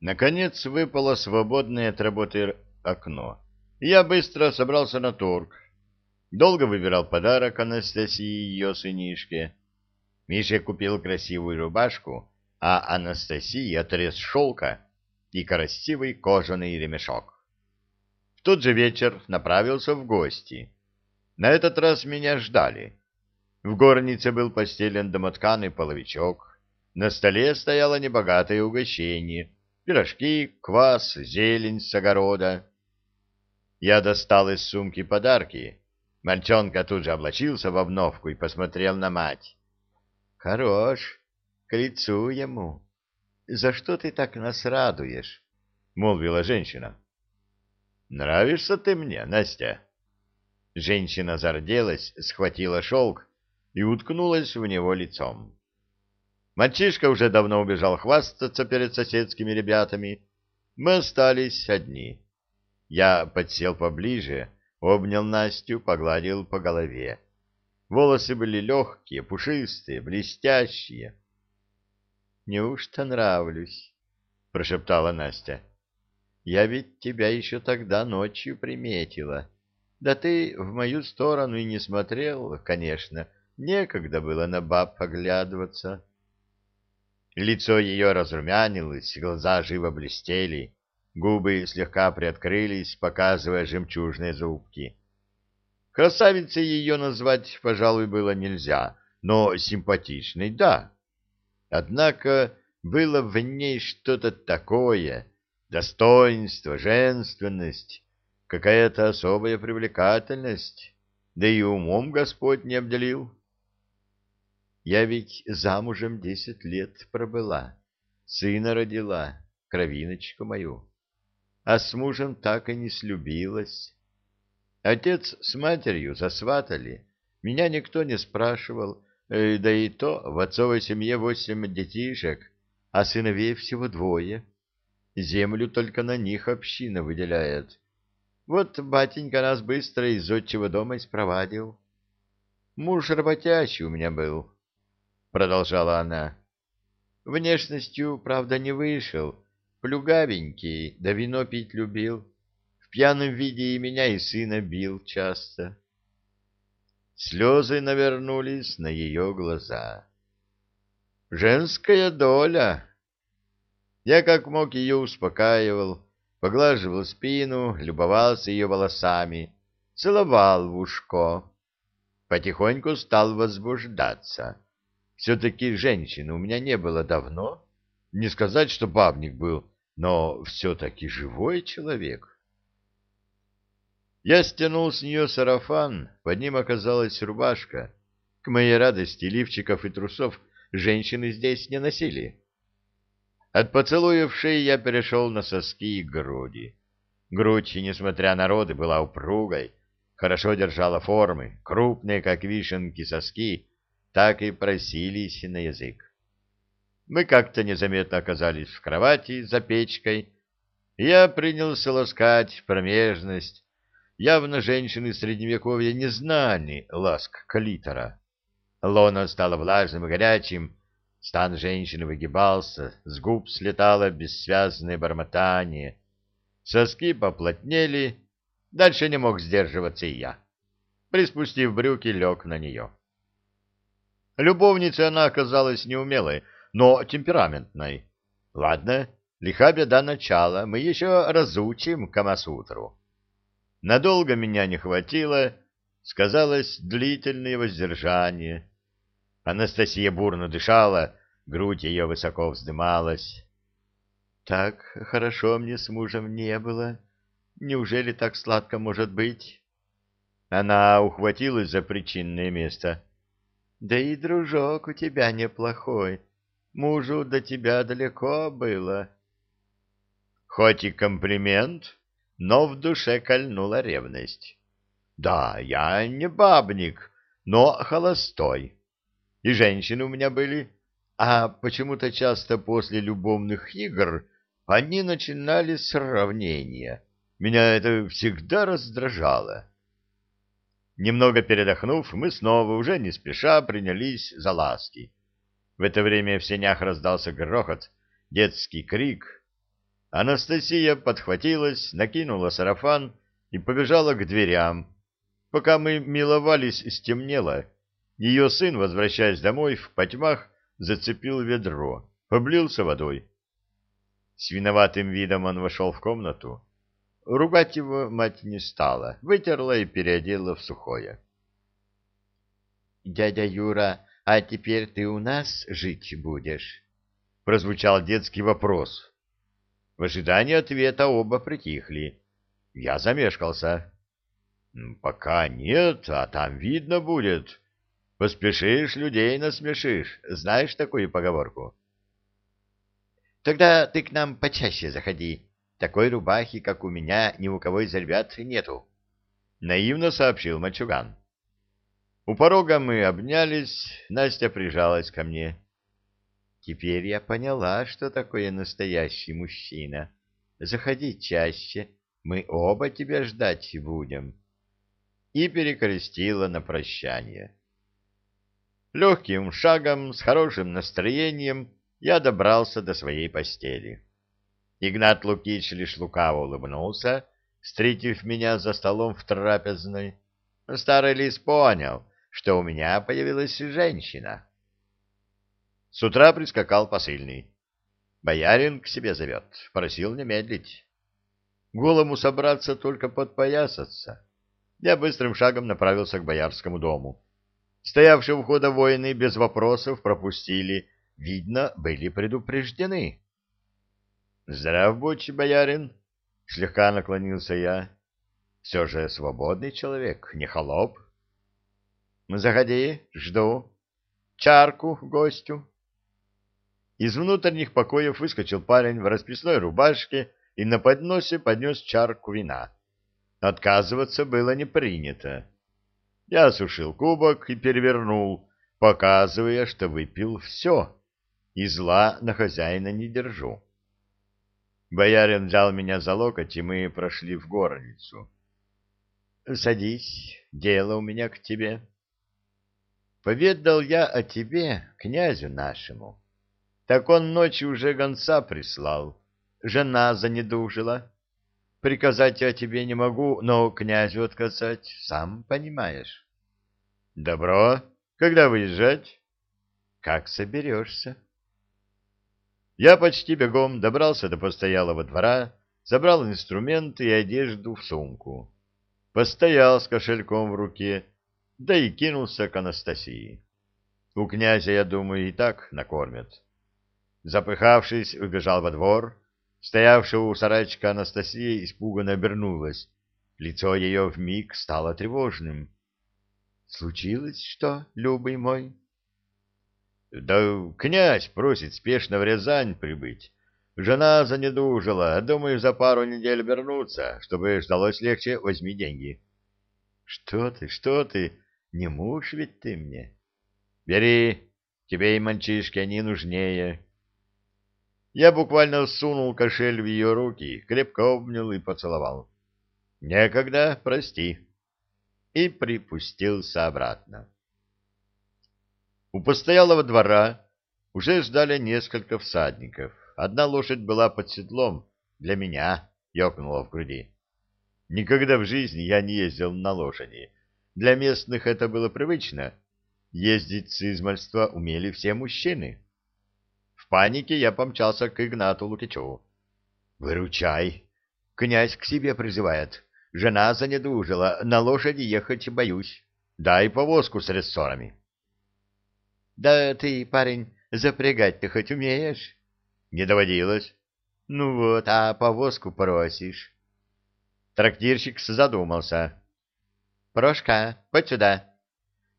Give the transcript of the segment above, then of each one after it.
Наконец выпало свободное от работы окно. Я быстро собрался на торг. Долго выбирал подарок Анастасии и ее сынишке. Миша купил красивую рубашку, а Анастасии отрез шелка и красивый кожаный ремешок. В тот же вечер направился в гости. На этот раз меня ждали. В горнице был постелен домотканый половичок. На столе стояло небогатое угощение — пирожки, квас, зелень с огорода. Я достал из сумки подарки. Мальчонка тут же облачился в обновку и посмотрел на мать. — Хорош, к лицу ему. За что ты так нас радуешь? — молвила женщина. — Нравишься ты мне, Настя? Женщина зарделась, схватила шелк и уткнулась в него лицом. Мальчишка уже давно убежал хвастаться перед соседскими ребятами. Мы остались одни. Я подсел поближе, обнял Настю, погладил по голове. Волосы были легкие, пушистые, блестящие. «Неужто нравлюсь?» — прошептала Настя. «Я ведь тебя еще тогда ночью приметила. Да ты в мою сторону и не смотрел, конечно, Некогда было на баб поглядываться. Лицо ее разрумянилось, глаза живо блестели, губы слегка приоткрылись, показывая жемчужные зубки. Красавицей ее назвать, пожалуй, было нельзя, но симпатичной — да. Однако было в ней что-то такое, достоинство, женственность, какая-то особая привлекательность, да и умом Господь не обделил. Я ведь замужем десять лет пробыла, сына родила, кровиночку мою, а с мужем так и не слюбилась. Отец с матерью засватали, меня никто не спрашивал, э, да и то в отцовой семье восемь детишек, а сыновей всего двое. Землю только на них община выделяет. Вот батенька нас быстро из отчего дома испровадил. Муж работящий у меня был, — продолжала она. Внешностью, правда, не вышел, плюгавенький, да вино пить любил. В пьяном виде и меня, и сына бил часто. Слезы навернулись на ее глаза. «Женская доля!» Я как мог ее успокаивал, поглаживал спину, любовался ее волосами, целовал в ушко. Потихоньку стал возбуждаться. Все-таки женщины у меня не было давно. Не сказать, что бабник был, но все-таки живой человек. Я стянул с нее сарафан, под ним оказалась рубашка. К моей радости лифчиков и трусов женщины здесь не носили. От поцелуев шеи я перешел на соски и груди. Грудь, несмотря на роды, была упругой, хорошо держала формы, крупные, как вишенки, соски так и просились на язык. Мы как-то незаметно оказались в кровати за печкой. Я принялся ласкать промежность. Явно женщины Средневековья не знали ласк калитора. Лона стала влажным и горячим, стан женщины выгибался, с губ слетало бессвязное бормотание. Соски поплотнели, дальше не мог сдерживаться и я. Приспустив брюки, лег на нее. Любовницей она оказалась неумелой, но темпераментной. Ладно, лиха беда начала, мы еще разучим Камасутру. Надолго меня не хватило, сказалось длительное воздержание. Анастасия бурно дышала, грудь ее высоко вздымалась. Так хорошо мне с мужем не было. Неужели так сладко может быть? Она ухватилась за причинное место. Да и дружок у тебя неплохой. Мужу до тебя далеко было. Хоть и комплимент, но в душе кольнула ревность. Да, я не бабник, но холостой. И женщины у меня были, а почему-то часто после любовных игр они начинали сравнения. Меня это всегда раздражало. Немного передохнув, мы снова, уже не спеша, принялись за ласки. В это время в сенях раздался грохот, детский крик. Анастасия подхватилась, накинула сарафан и побежала к дверям. Пока мы миловались, стемнело. Ее сын, возвращаясь домой, в потьмах зацепил ведро, облился водой. С виноватым видом он вошел в комнату. Ругать его мать не стала, вытерла и переодела в сухое. — Дядя Юра, а теперь ты у нас жить будешь? — прозвучал детский вопрос. В ожидании ответа оба притихли. Я замешкался. — Пока нет, а там видно будет. Поспешишь, людей насмешишь. Знаешь такую поговорку? — Тогда ты к нам почаще заходи. Такой рубахи, как у меня, ни у кого из ребят нету. Наивно сообщил мальчуган. У порога мы обнялись, Настя прижалась ко мне. Теперь я поняла, что такое настоящий мужчина. Заходи чаще, мы оба тебя ждать будем. И перекрестила на прощание. Легким шагом, с хорошим настроением, я добрался до своей постели. Игнат Лукич лишь лукаво улыбнулся, встретив меня за столом в трапезной. Старый лис понял, что у меня появилась женщина. С утра прискакал посыльный. Боярин к себе зовет, просил не медлить. Голому собраться только подпоясаться. Я быстрым шагом направился к боярскому дому. Стоявшие у входа воины без вопросов пропустили, видно, были предупреждены. Здрав будь, боярин, слегка наклонился я. Все же свободный человек, не холоп. Заходи, жду. Чарку гостю. Из внутренних покоев выскочил парень в расписной рубашке и на подносе поднес чарку вина. Отказываться было не принято. Я осушил кубок и перевернул, показывая, что выпил все, и зла на хозяина не держу. Боярин взял меня за локоть, и мы прошли в горницу. — Садись, дело у меня к тебе. Поведал я о тебе князю нашему. Так он ночью уже гонца прислал. Жена занедужила. Приказать я тебе не могу, но князю отказать, сам понимаешь. — Добро. Когда выезжать? — Как соберешься? — я почти бегом добрался до постоялого двора, забрал инструменты и одежду в сумку. Постоял с кошельком в руке, да и кинулся к Анастасии. У князя, я думаю, и так накормят. Запыхавшись, убежал во двор. Стоявшая у сарайчика Анастасия испуганно обернулась. Лицо ее вмиг стало тревожным. — Случилось что, любый мой? Да князь просит спешно в Рязань прибыть. Жена занедужила, думаю, за пару недель вернуться, чтобы ждалось легче, возьми деньги. Что ты, что ты, не муж ведь ты мне. Бери, тебе и мальчишки, они нужнее. Я буквально сунул кошель в ее руки, крепко обнял и поцеловал. Некогда, прости. И припустился обратно. У постоялого двора уже ждали несколько всадников. Одна лошадь была под седлом. Для меня ёкнула в груди. Никогда в жизни я не ездил на лошади. Для местных это было привычно. Ездить с измальства умели все мужчины. В панике я помчался к Игнату Лукичеву. «Выручай! Князь к себе призывает. Жена занедужила, на лошади ехать боюсь. Дай повозку с рессорами». Да ты, парень, запрягать ты хоть умеешь? Не доводилось. Ну вот, а повозку просишь. Трактирщик задумался. Прошка, подь сюда.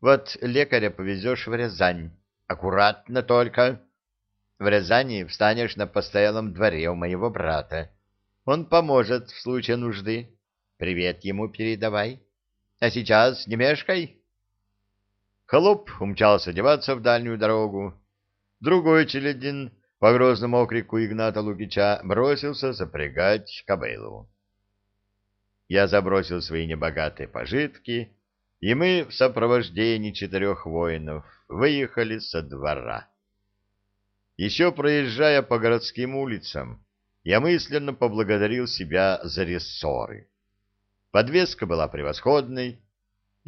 Вот лекаря повезешь в Рязань. Аккуратно только. В Рязани встанешь на постоялом дворе у моего брата. Он поможет в случае нужды. Привет ему передавай. А сейчас не мешкай. Холоп умчался одеваться в дальнюю дорогу. Другой челядин по грозному окрику Игната Лукича бросился запрягать кобылу. Я забросил свои небогатые пожитки, и мы в сопровождении четырех воинов выехали со двора. Еще проезжая по городским улицам, я мысленно поблагодарил себя за рессоры. Подвеска была превосходной,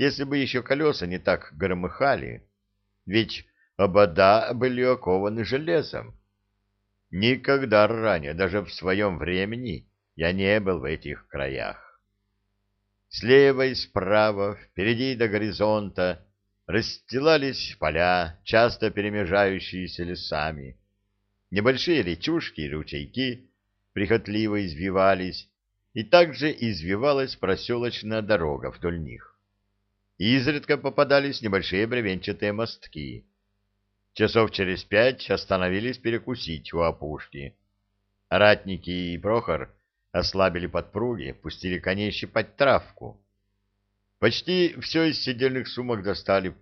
если бы еще колеса не так громыхали, ведь обода были окованы железом. Никогда ранее, даже в своем времени, я не был в этих краях. Слева и справа, впереди до горизонта, расстилались поля, часто перемежающиеся лесами. Небольшие речушки и ручейки прихотливо извивались, и также извивалась проселочная дорога вдоль них. Изредка попадались небольшие бревенчатые мостки. Часов через пять остановились перекусить у опушки. Ратники и Прохор ослабили подпруги, пустили коней щипать травку. Почти все из сидельных сумок достали.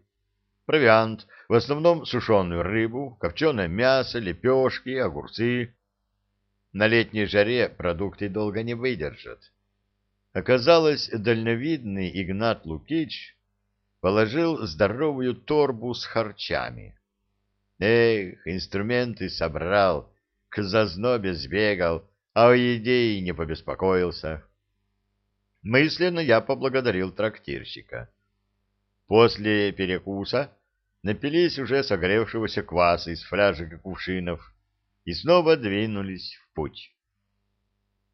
Провиант, в основном сушеную рыбу, копченое мясо, лепешки, огурцы. На летней жаре продукты долго не выдержат. Оказалось, дальновидный Игнат Лукич положил здоровую торбу с харчами. Эх, инструменты собрал, к зазнобе сбегал, а о еде и не побеспокоился. Мысленно я поблагодарил трактирщика. После перекуса напились уже согревшегося кваса из фляжек и кувшинов и снова двинулись в путь.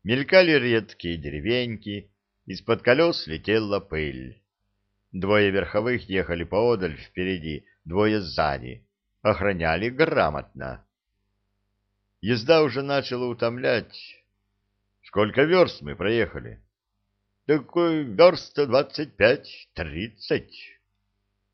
Мелькали редкие деревеньки, из-под колес летела пыль. Двое верховых ехали поодаль впереди, двое сзади, охраняли грамотно. Езда уже начала утомлять. Сколько верст мы проехали? Такой верст двадцать пять, тридцать.